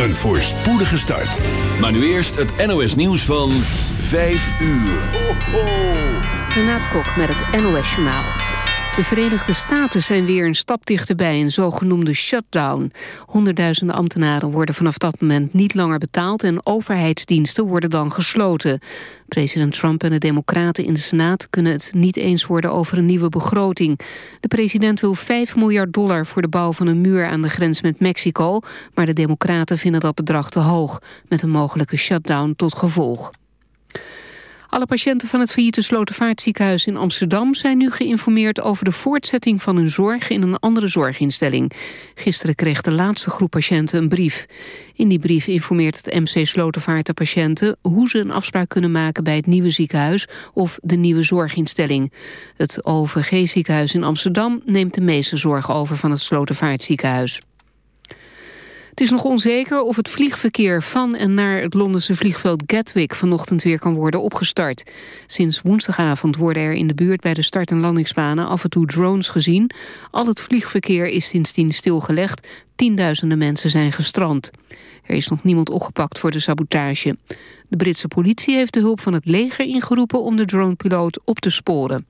Een voorspoedige start. Maar nu eerst het NOS nieuws van 5 uur. Ho. Renate Kok met het NOS Journaal. De Verenigde Staten zijn weer een stap dichterbij een zogenoemde shutdown. Honderdduizenden ambtenaren worden vanaf dat moment niet langer betaald... en overheidsdiensten worden dan gesloten. President Trump en de democraten in de Senaat kunnen het niet eens worden over een nieuwe begroting. De president wil 5 miljard dollar voor de bouw van een muur aan de grens met Mexico... maar de democraten vinden dat bedrag te hoog, met een mogelijke shutdown tot gevolg. Alle patiënten van het failliete Slotervaartziekenhuis in Amsterdam... zijn nu geïnformeerd over de voortzetting van hun zorg in een andere zorginstelling. Gisteren kreeg de laatste groep patiënten een brief. In die brief informeert het MC Slotervaart de patiënten... hoe ze een afspraak kunnen maken bij het nieuwe ziekenhuis... of de nieuwe zorginstelling. Het OVG-ziekenhuis in Amsterdam neemt de meeste zorg over van het Slotervaartziekenhuis. Het is nog onzeker of het vliegverkeer van en naar het Londense vliegveld Gatwick vanochtend weer kan worden opgestart. Sinds woensdagavond worden er in de buurt bij de start- en landingsbanen af en toe drones gezien. Al het vliegverkeer is sindsdien stilgelegd. Tienduizenden mensen zijn gestrand. Er is nog niemand opgepakt voor de sabotage. De Britse politie heeft de hulp van het leger ingeroepen om de dronepiloot op te sporen.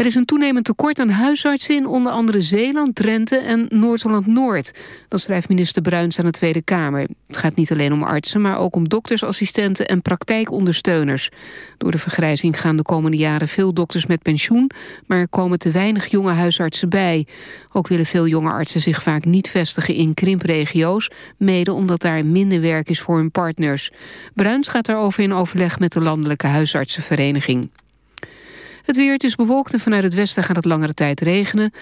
Er is een toenemend tekort aan huisartsen in onder andere Zeeland, Drenthe en Noord-Holland-Noord. Dat schrijft minister Bruins aan de Tweede Kamer. Het gaat niet alleen om artsen, maar ook om doktersassistenten en praktijkondersteuners. Door de vergrijzing gaan de komende jaren veel dokters met pensioen, maar er komen te weinig jonge huisartsen bij. Ook willen veel jonge artsen zich vaak niet vestigen in krimpregio's, mede omdat daar minder werk is voor hun partners. Bruins gaat daarover in overleg met de Landelijke Huisartsenvereniging. Het weer, het is bewolkt en vanuit het westen gaat het langere tijd regenen.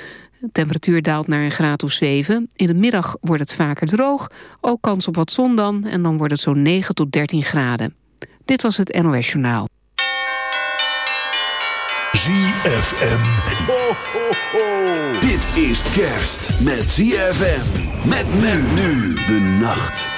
De temperatuur daalt naar een graad of 7. In de middag wordt het vaker droog. Ook kans op wat zon dan. En dan wordt het zo'n 9 tot 13 graden. Dit was het NOS Journaal. ZFM. Ho, ho, ho. Dit is kerst met ZFM. Met men nu de nacht.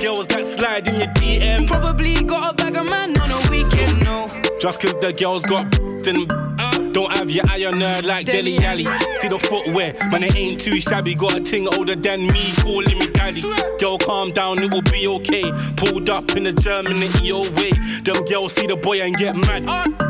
Girls that slide in your DM. Probably got a bag of man on a weekend, no. Just cause the girls got then uh, don't have your eye on her like Dele Alli. See the footwear, man, it ain't too shabby. Got a ting older than me, calling me daddy. Girl, calm down, it will be okay. Pulled up in the German EO way. Them girls see the boy and get mad. Uh.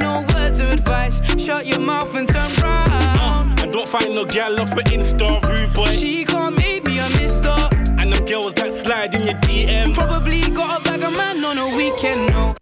words of advice. Shut your mouth and turn round. Uh, and don't find no gal off an Insta rude boy. She can't make me a mister. And them girls that slide in your DM. Probably got a bag of man on a weekend, no.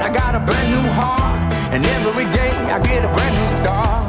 I got a brand new heart. And every day I get a brand new start.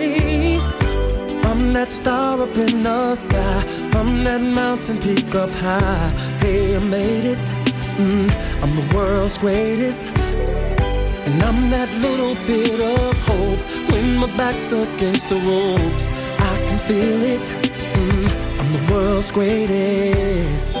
That star up in the sky, I'm that mountain peak up high. Hey, I made it. Mm, I'm the world's greatest. And I'm that little bit of hope when my back's against the ropes. I can feel it. Mm, I'm the world's greatest.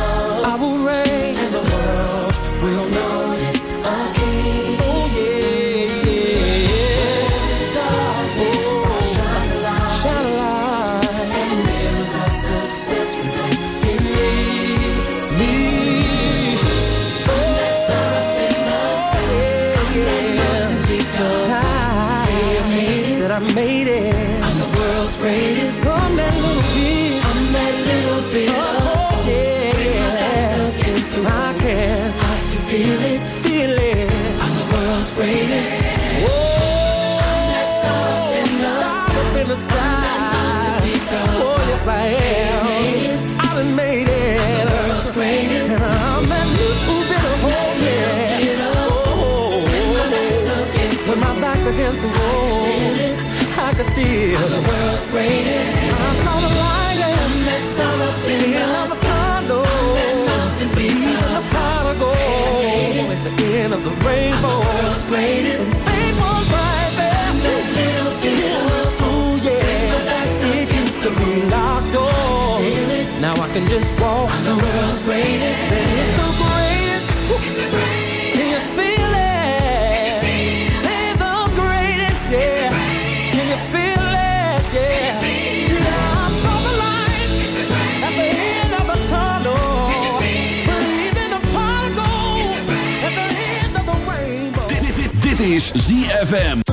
success reflect me. Me. I'm that star up in the. I'm that mountain peak up high. I said I made it. I'm the world's greatest. I'm that little bit. I'm that little bit. Oh, yeah, yeah. I can. I can feel it. Feel it. I'm the world's greatest. Against the wall, I can feel the world's greatest. I saw the light and that star up in the the prodigal at the end of the rainbow. I'm The world's greatest. And fame was right there. That little bit of ooh yeah. To be locked doors. Now I can just walk. I'm the world's greatest. And it's the greatest. Dit is ZFM.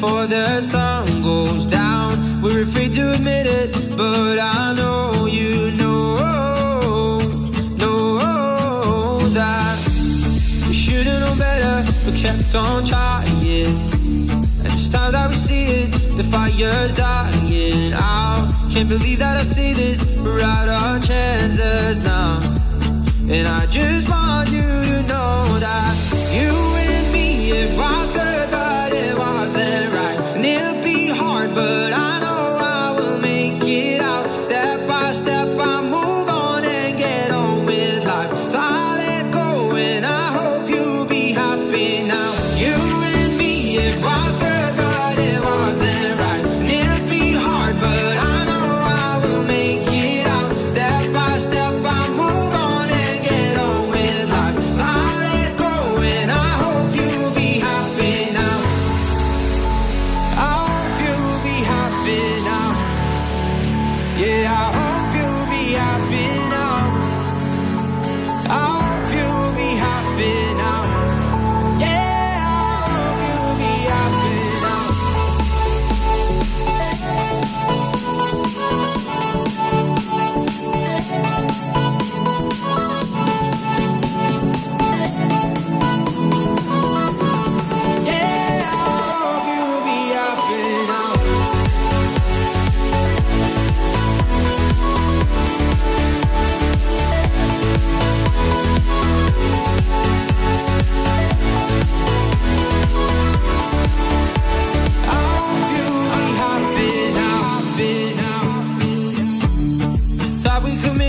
before the sun goes down. We're afraid to admit it, but I know you know, know that we should've known better, but kept on trying. And it's time that we see it, the fire's dying out. Can't believe that I see this, we're out our chances now. And I just want you to know that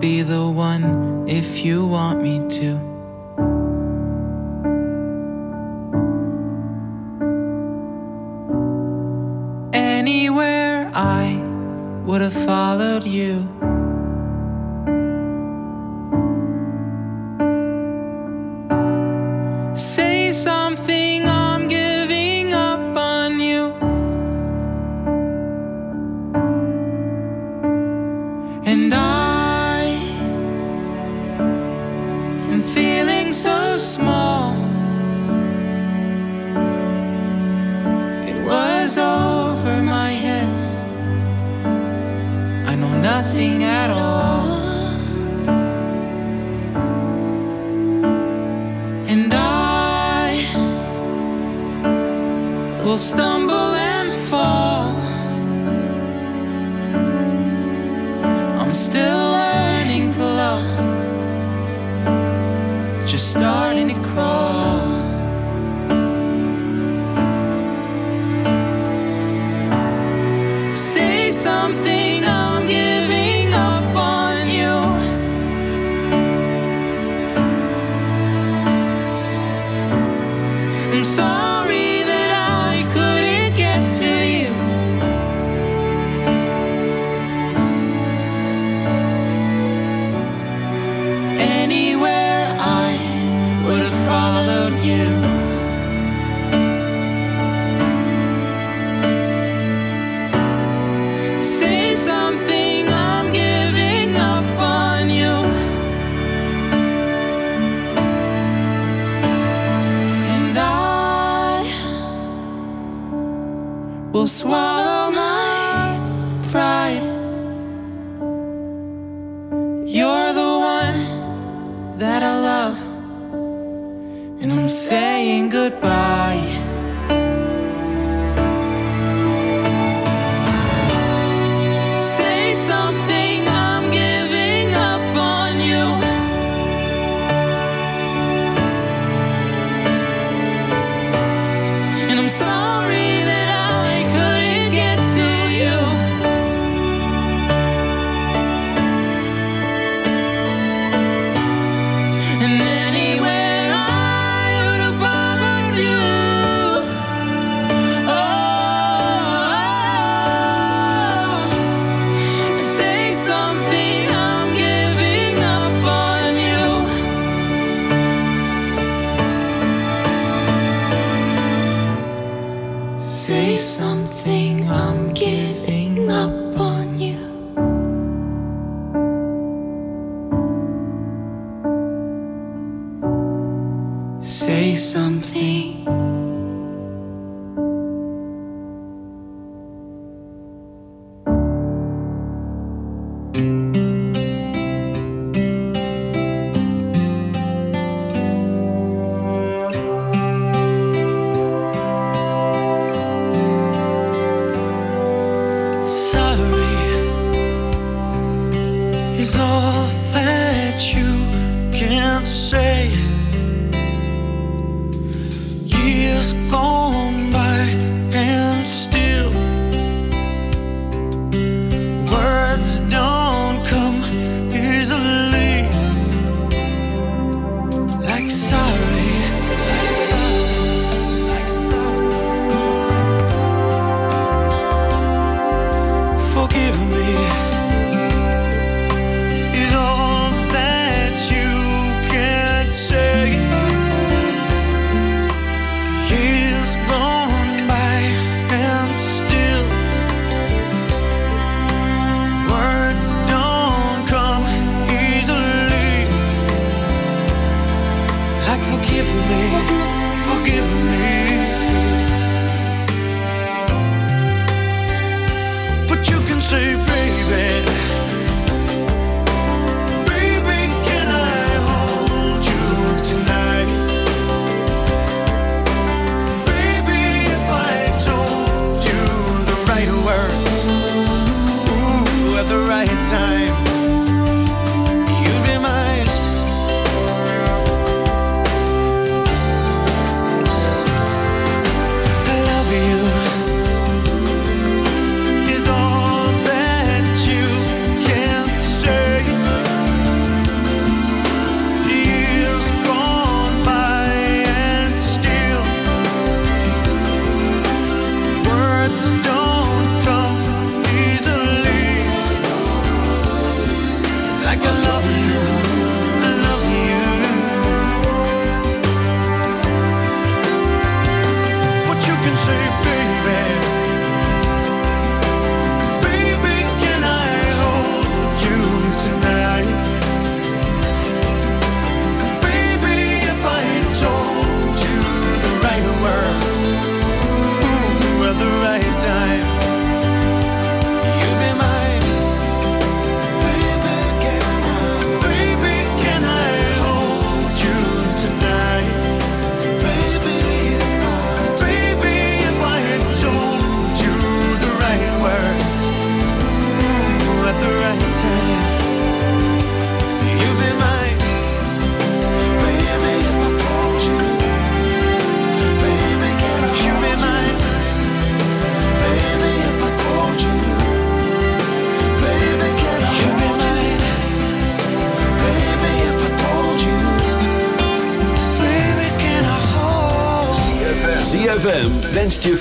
be the one if you want me to. Will